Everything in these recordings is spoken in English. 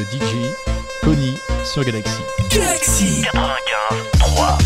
guest DJ, Connie, sur Galaxy. Galaxy 95 3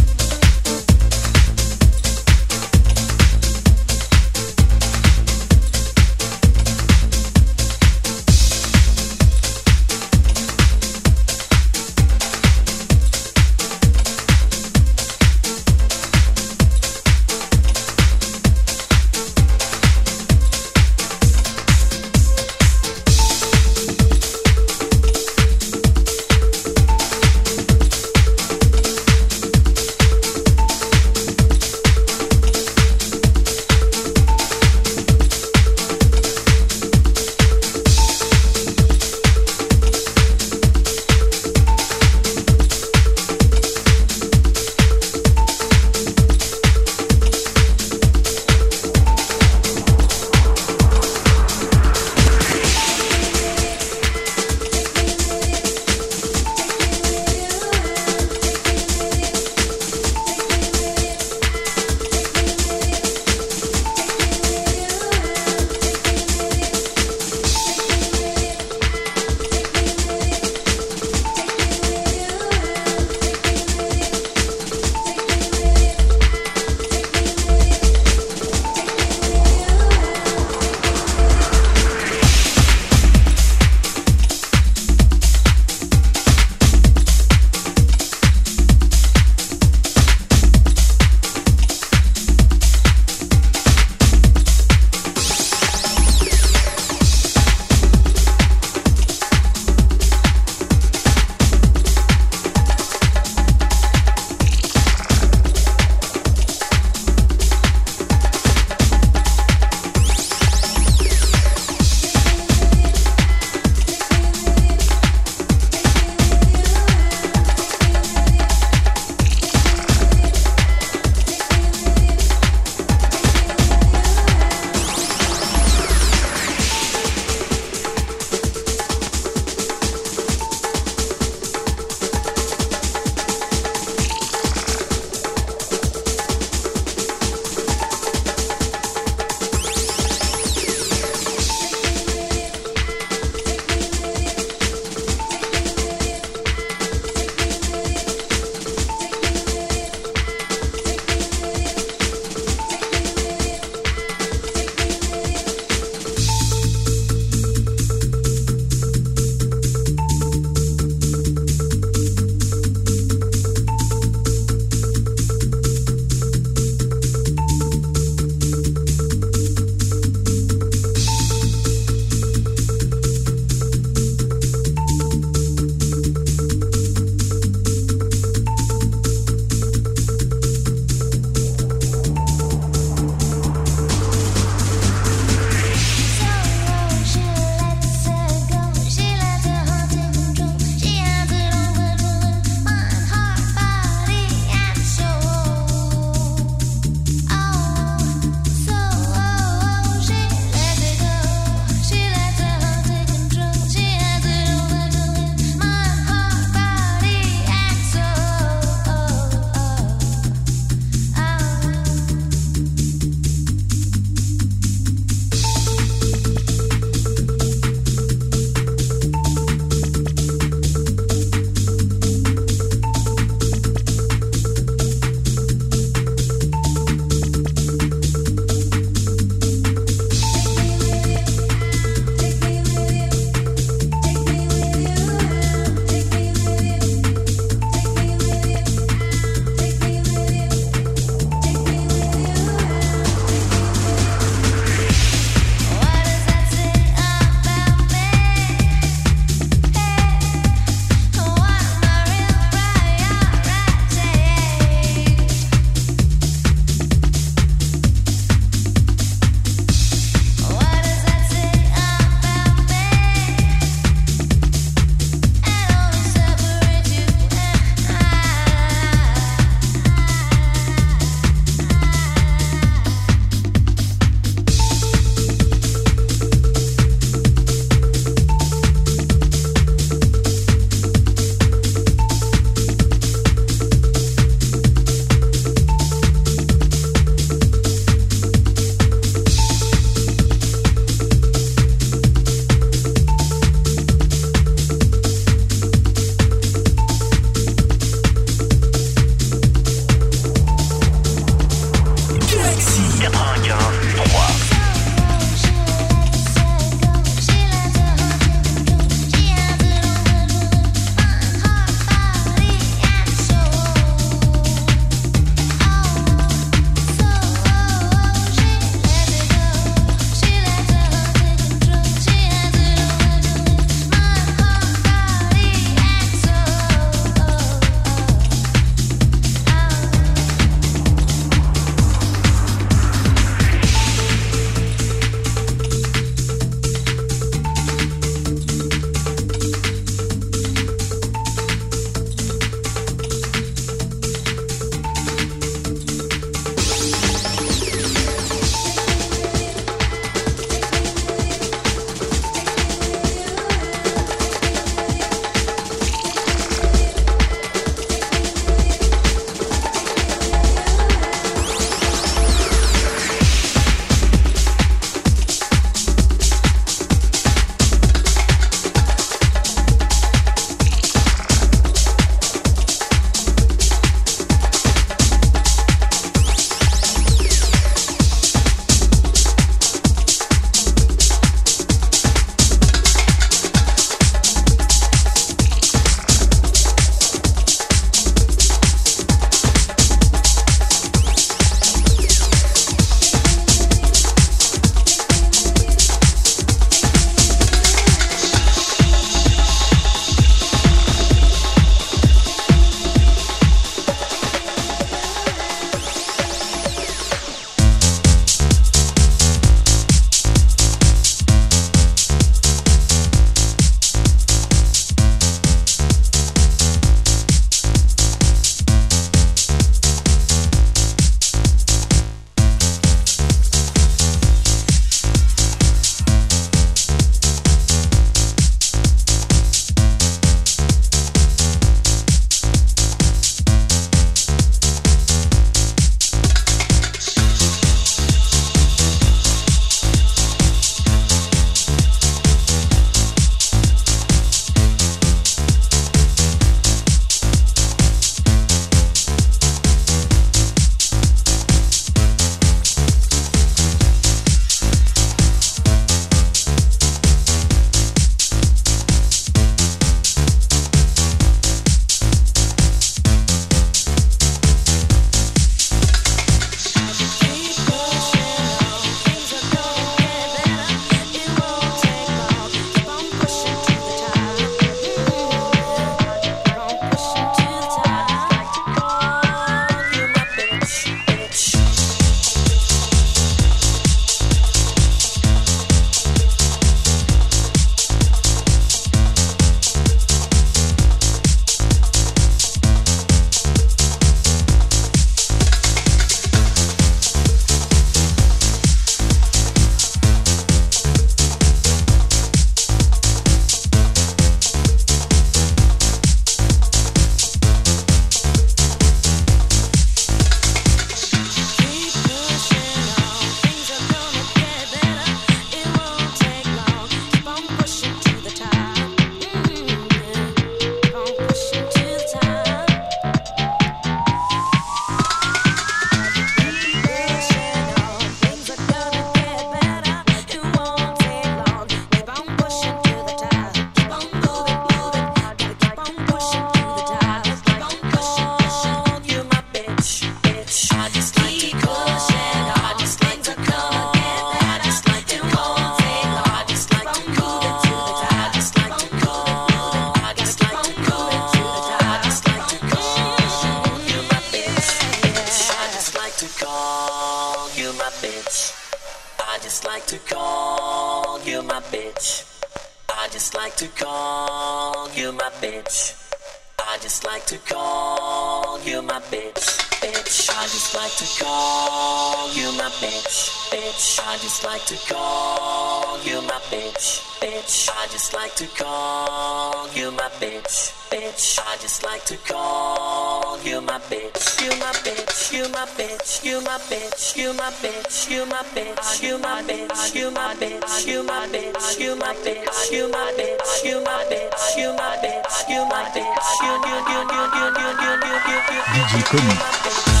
call you my bitch. Bitch, I just like to call you my bitch. You my bitch, you my bitch, you my bitch, you my bitch, you my bitch, you my bitch, you my bitch, you my bitch, you my bitch, you my bitch, you my bitch, you my bitch, you my bitch, you you you you you you you you you DJ Kony. DJ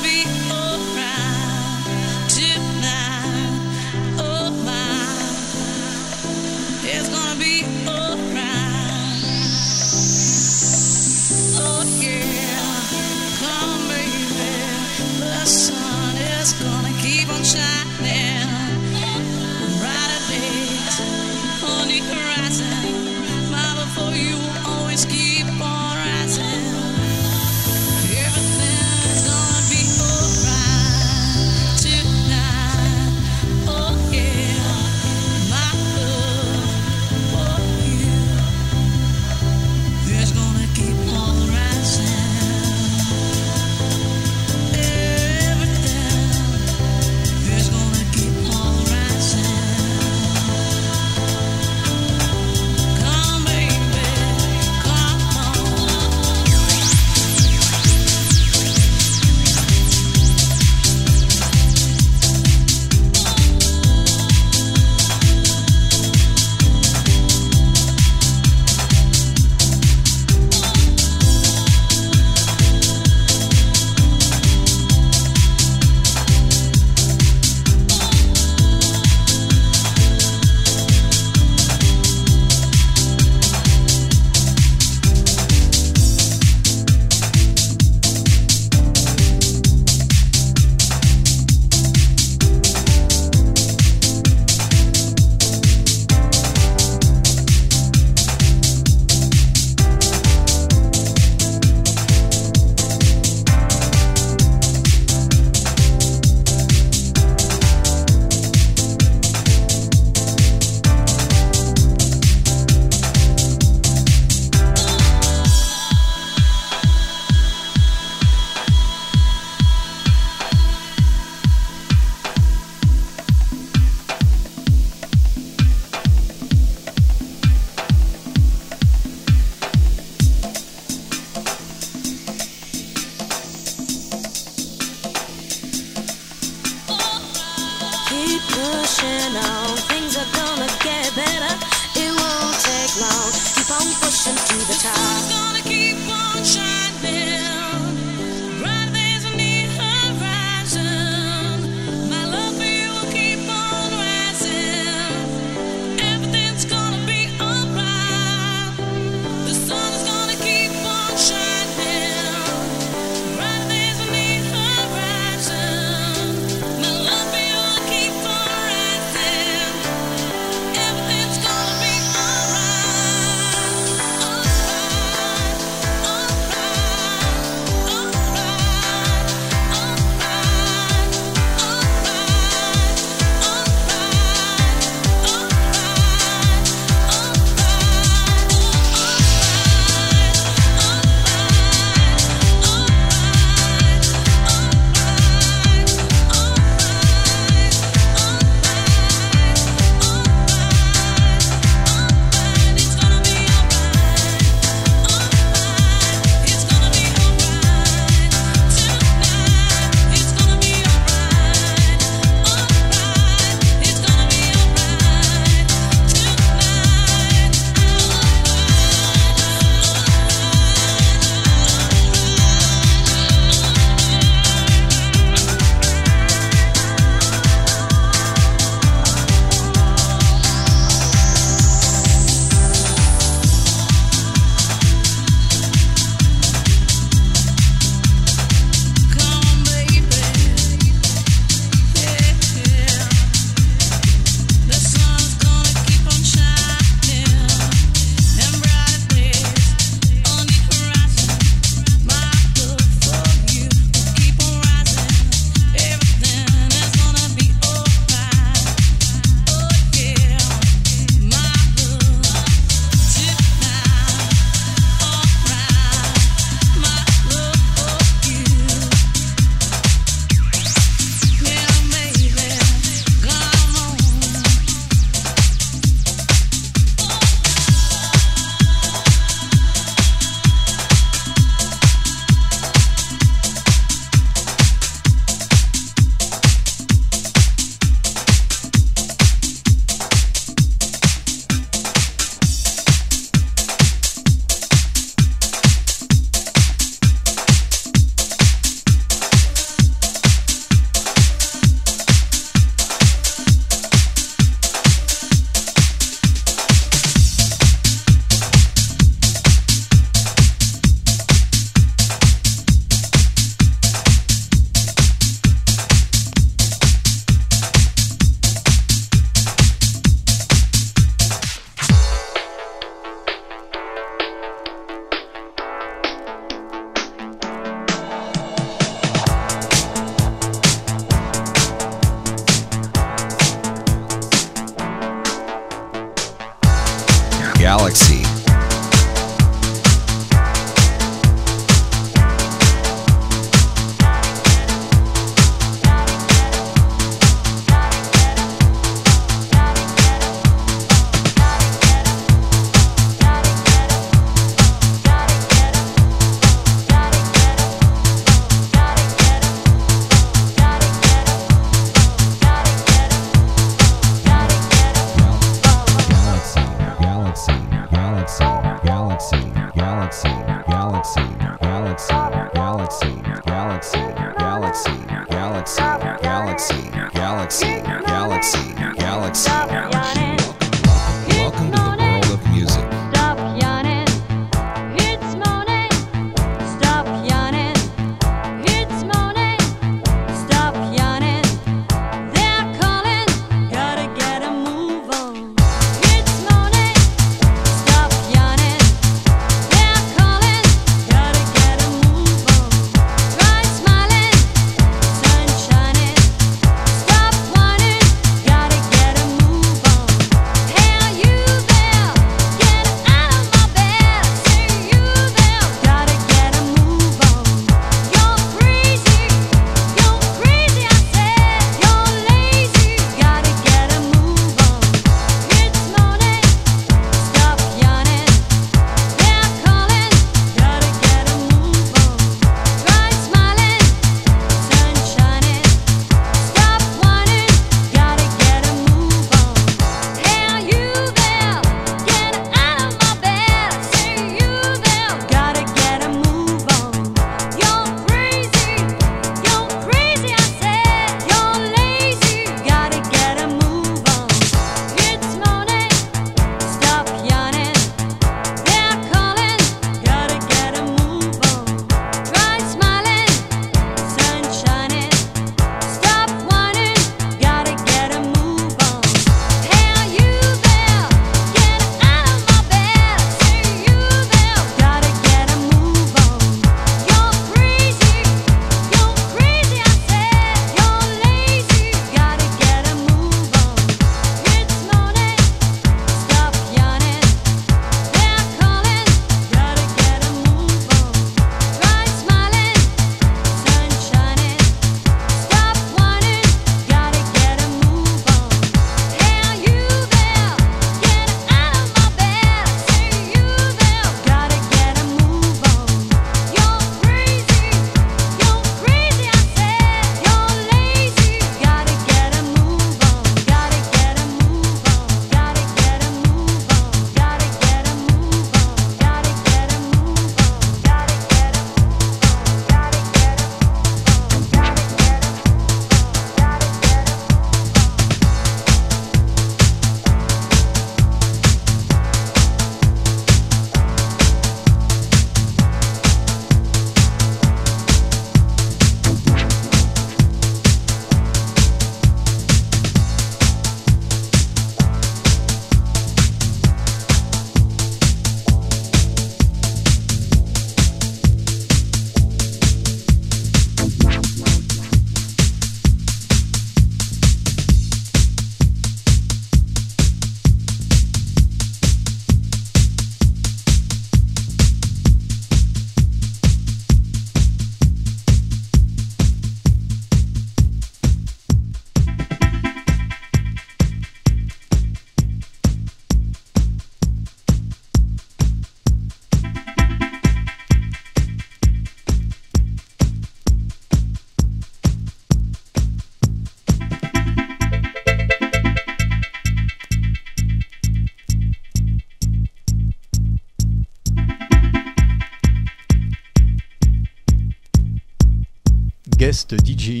DJ,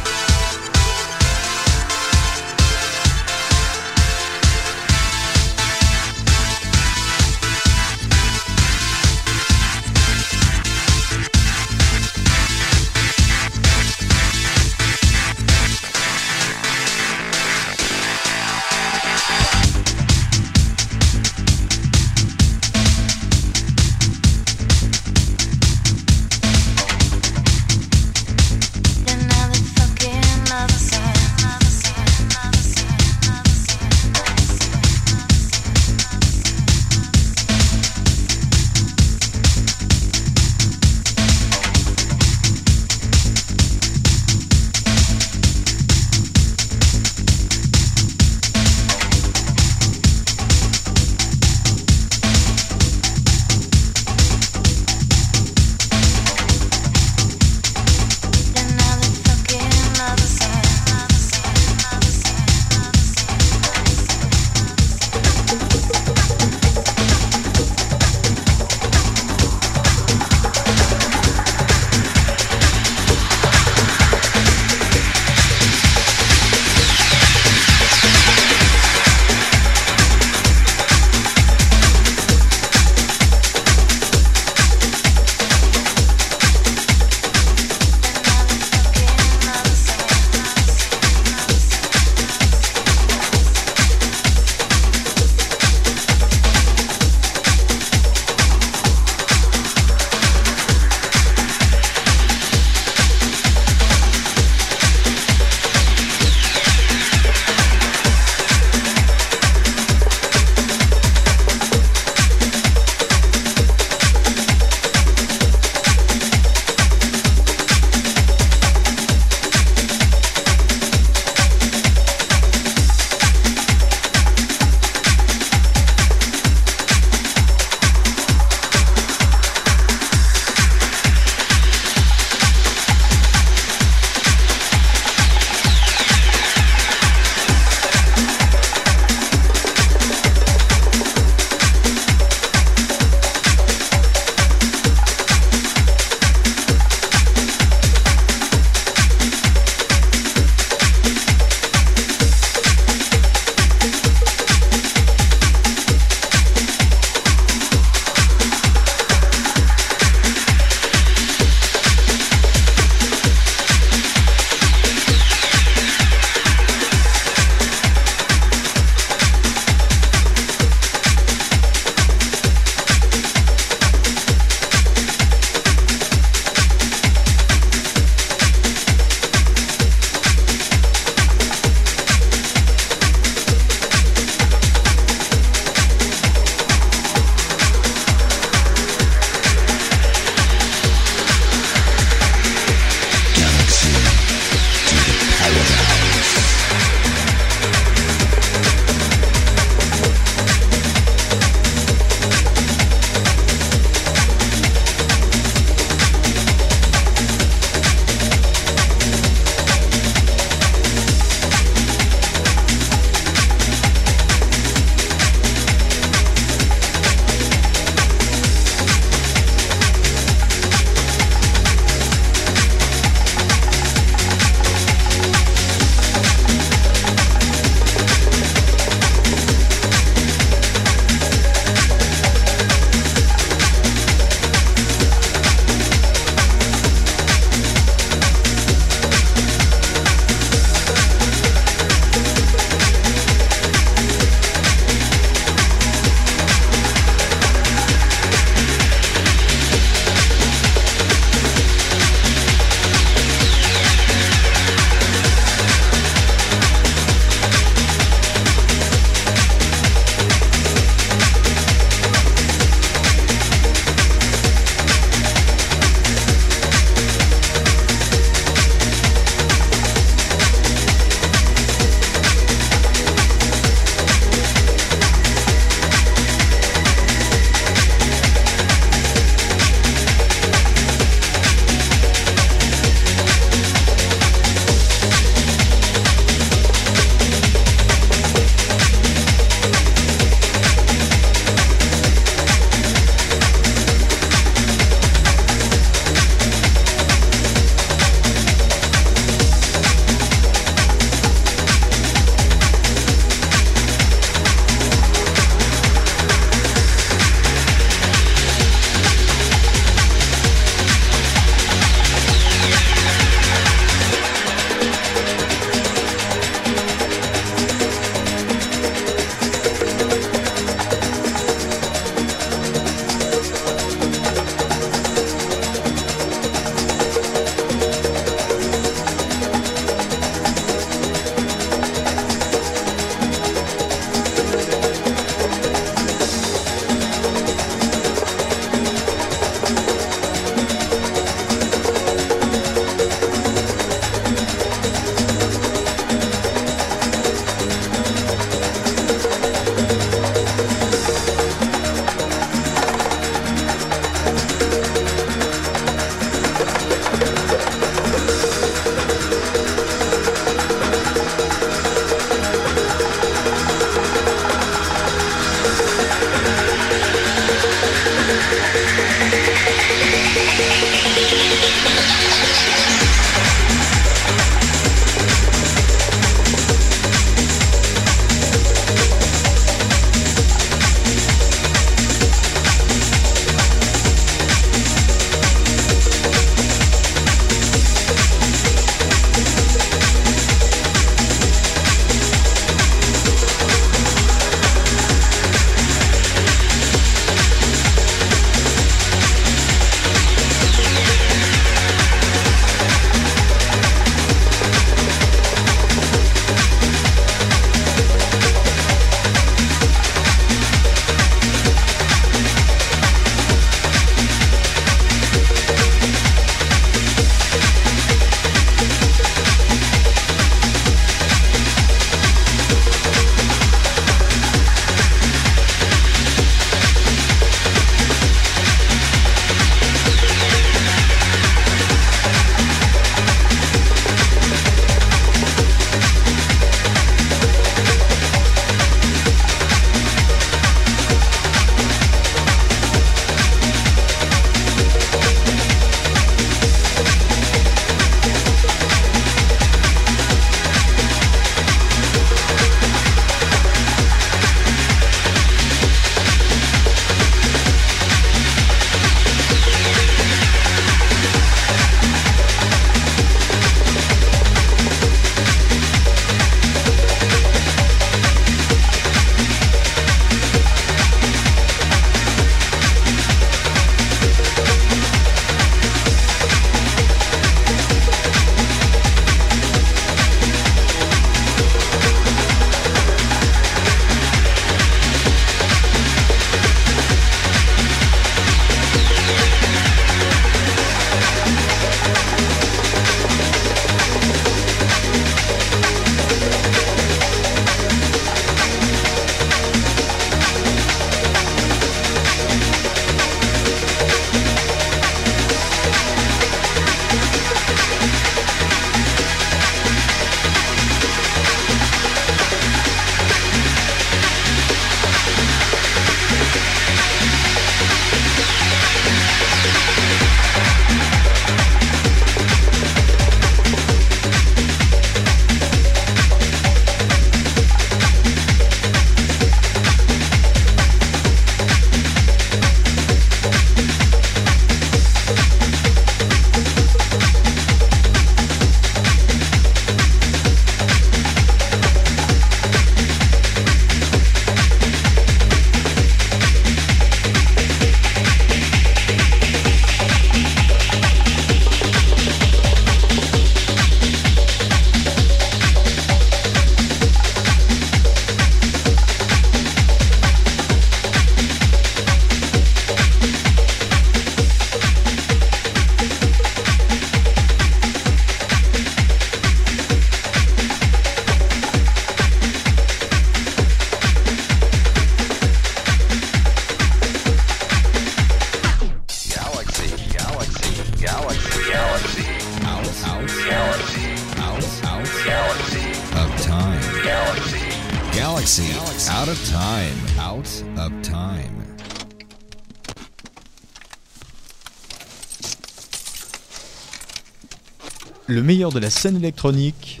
De la scène électronique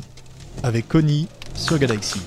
avec Connie sur Galaxy.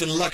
Life in luxury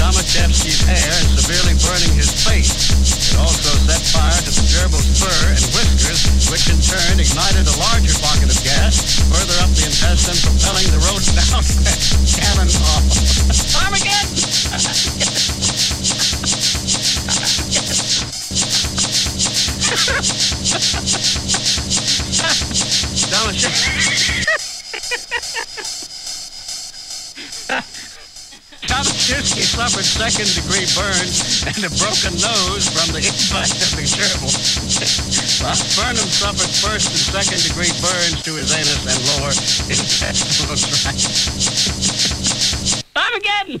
Mr. Tomaszewski's hair and severely burning his face. It also set fire to the gerbil's fur and whiskers, which in turn ignited a larger pocket of gas further up the intestine, propelling the rodent down a cannonball. Armageddon! Tomaszewski suffered second degree burns and a broken nose from the impact of the gerbil. While Burnham suffered first and second degree burns to his anus and lower intestinal tract. Armageddon!